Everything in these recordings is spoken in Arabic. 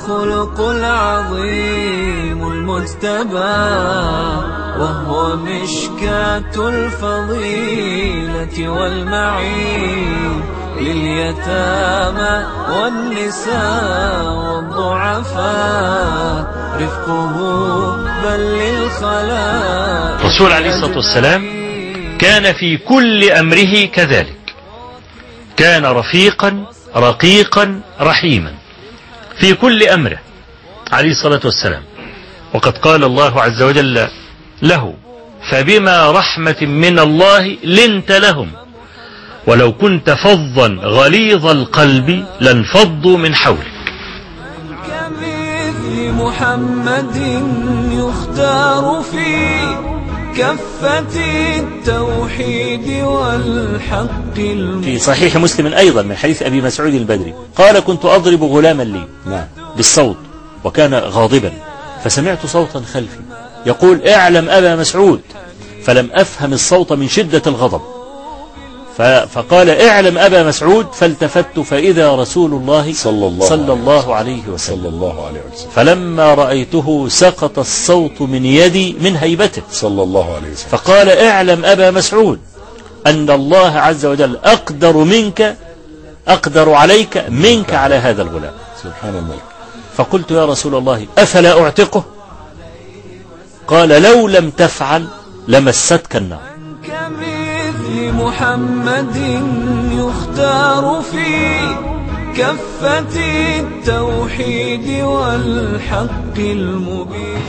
الخلق العظيم المجتبى وهو مشكاة الفضيلة والمعين لليتامى والنساء والضعفاء. رفقه بل للخلائق. الرسول عليه الصلاة والسلام كان في كل أمره كذلك. كان رفيقا رقيقا رحيما. في كل أمره. عليه الصلاة والسلام. وقد قال الله عز وجل له فبما رحمة من الله لنت لهم. ولو كنت فظا غليظ القلب لانفضوا من حولك. محمد يختار في كفة التوحيد والحق المبين في صحيح مسلم أيضا من حديث أبي مسعود البدري قال كنت أضرب غلاما لي. نعم. بالصوت. وكان غاضبا. فسمعت صوتا خلفي. يقول اعلم أبا مسعود. فلم أفهم الصوت من شدة الغضب. فقال اعلم أبا مسعود فالتفت فإذا رسول الله صلى الله صلى عليه الله عليه وسلم. صلى الله عليه وسلم. فلما رأيته سقط الصوت من يدي من هيبته. صلى الله عليه وسلم. فقال اعلم أبا مسعود أن الله عز وجل أقدر منك أقدر عليك منك على هذا الغلام. سبحان الملك. فقلت يا رسول الله أفلا أعتقه؟ قال لو لم تفعل لمستك النار. كمثل محمد يختار في كفة التوحيد والحق المبين.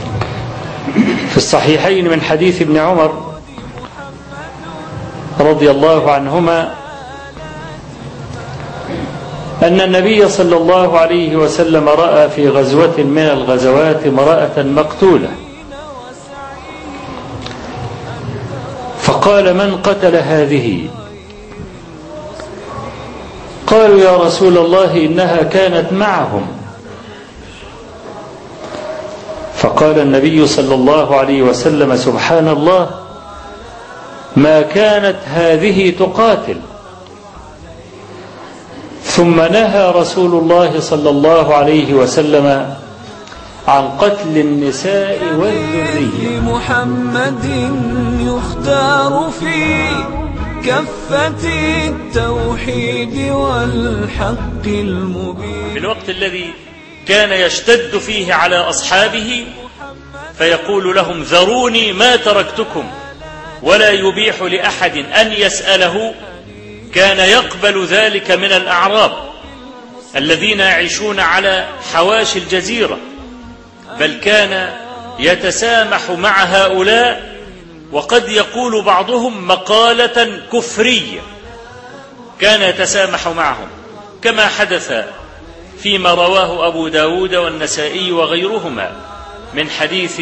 في الصحيحين من حديث ابن عمر رضي الله عنهما أن النبي صلى الله عليه وسلم رأى في غزوة من الغزوات امرأة مقتولة. فقال من قتل هذه؟ قالوا يا رسول الله إنها كانت معهم. فقال النبي صلى الله عليه وسلم سبحان الله ما كانت هذه تقاتل. ثم نهى رسول الله صلى الله عليه وسلم عن قتل النساء والذرية. محمد يختار في كفة التوحيد والحق في المبين الوقت الذي كان يشتد فيه على أصحابه فيقول لهم ذروني ما تركتكم ولا يبيح لأحد أن يسأله كان يقبل ذلك من الأعراب الذين يعيشون على حواشي الجزيرة. بل كان يتسامح مع هؤلاء وقد يقول بعضهم مقالة كفرية. كان يتسامح معهم كما حدث فيما رواه أبو داود والنسائي وغيرهما من حديث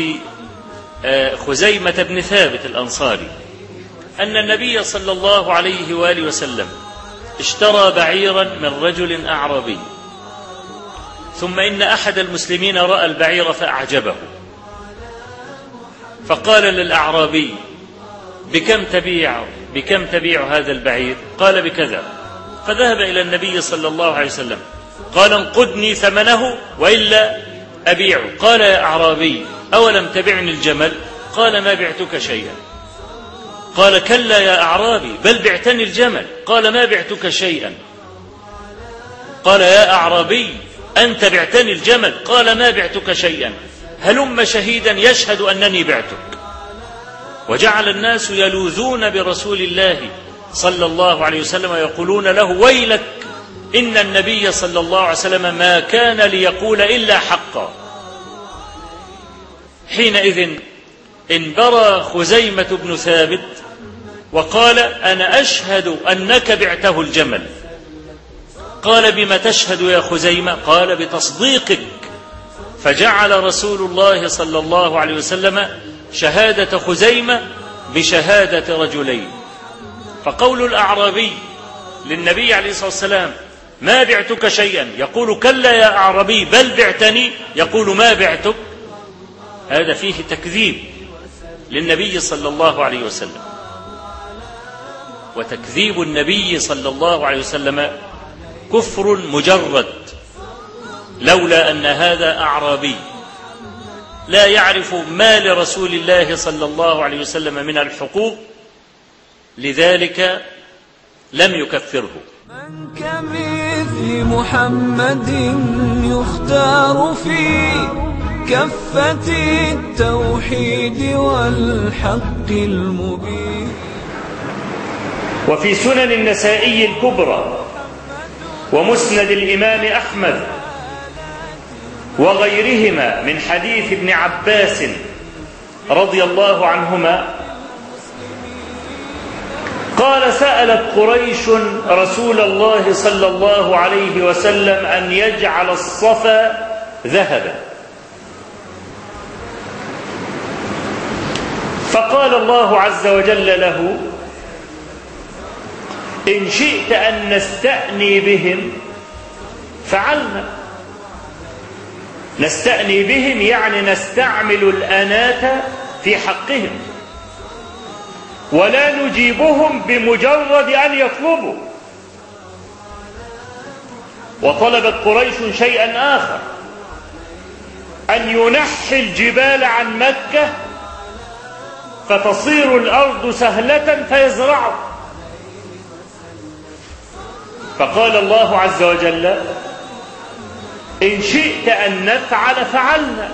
آه، خزيمة بن ثابت الأنصاري أن النبي صلى الله عليه وآله وسلم اشترى بعيرا من رجل أعرابي. ثم إن أحد المسلمين رأى البعير فأعجبه. فقال للأعرابي بكم تبيع بكم تبيع هذا البعير؟ قال بكذا. فذهب إلى النبي صلى الله عليه وسلم قال انقدني ثمنه وإلا أبيعه. قال يا أعرابي أولم تبعني الجمل؟ قال ما بعتك شيئا. قال كلا يا أعرابي بل بعتني الجمل. قال ما بعتك شيئا. قال يا أعرابي أنت بعتني الجمل. قال ما بعتك شيئا. هلم شهيدا يشهد أنني بعتك. وجعل الناس يلوذون برسول الله صلى الله عليه وسلم ويقولون له ويلك إن النبي صلى الله عليه وسلم ما كان ليقول إلا حقا. حينئذ انبرى خزيمة بن ثابت وقال أنا أشهد أنك بعته الجمل. قال بما تشهد يا خزيمة؟ قال بتصديقك. فجعل رسول الله صلى الله عليه وسلم شهادة خزيمة بشهادة رجلين. فقول الأعرابي للنبي عليه الصلاة والسلام ما بعتك شيئا؟ يقول كلا يا أعرابي بل بعتني. يقول ما بعتك؟ هذا فيه تكذيب للنبي صلى الله عليه وسلم. وتكذيب النبي صلى الله عليه وسلم كفر مجرد لولا أن هذا أعرابي. لا يعرف ما لرسول الله صلى الله عليه وسلم من الحقوق لذلك لم يكفره. من كمثل محمد يختار في كفة التوحيد والحق المبين. وفي سنن النسائي الكبرى ومسند الإمام أحمد وغيرهما من حديث ابن عباس رضي الله عنهما. قال سألت قريش رسول الله صلى الله عليه وسلم أن يجعل الصفا ذهبا. فقال الله عز وجل له إن شئت أن نستأني بهم فعلنا. نستأني بهم يعني نستعمل الأناة في حقهم. ولا نجيبهم بمجرد أن يطلبوا. وطلبت قريش شيئا آخر. أن ينحي الجبال عن مكة فتصير الأرض سهلة فيزرعوا. فقال الله عز وجل إن شئت أن نفعل فعلنا.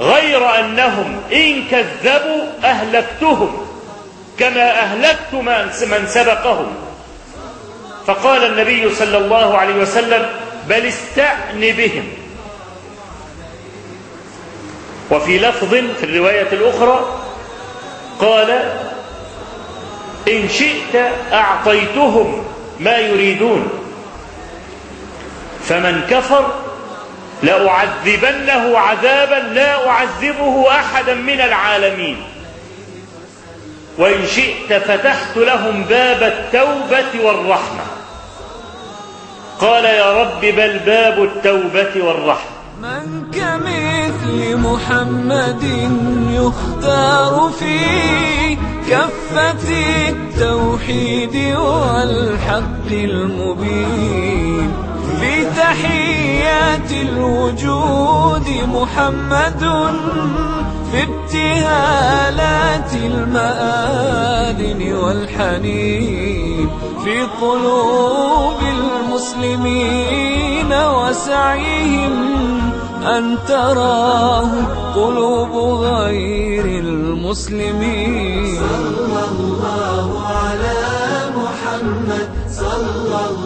غير أنهم إن كذبوا أهلكتهم كما أهلكت من سبقهم. فقال النبي صلى الله عليه وسلم بل استأن بهم. وفي لفظ في الرواية الأخرى قال إن شئت أعطيتهم ما يريدون. فمن كفر لأعذبنه عذابا لا أعذبه أحدا من العالمين. وإن شئت فتحت لهم باب التوبة والرحمة. قال يا رب بل باب التوبة والرحمة. من كمثل محمد يختار في كفة التوحيد والحق المبين. في تحيات الوجود محمد في ابتهالات المآذن والحنين. في قلوب المسلمين وسعيهم أن تراه قلوب غير المسلمين.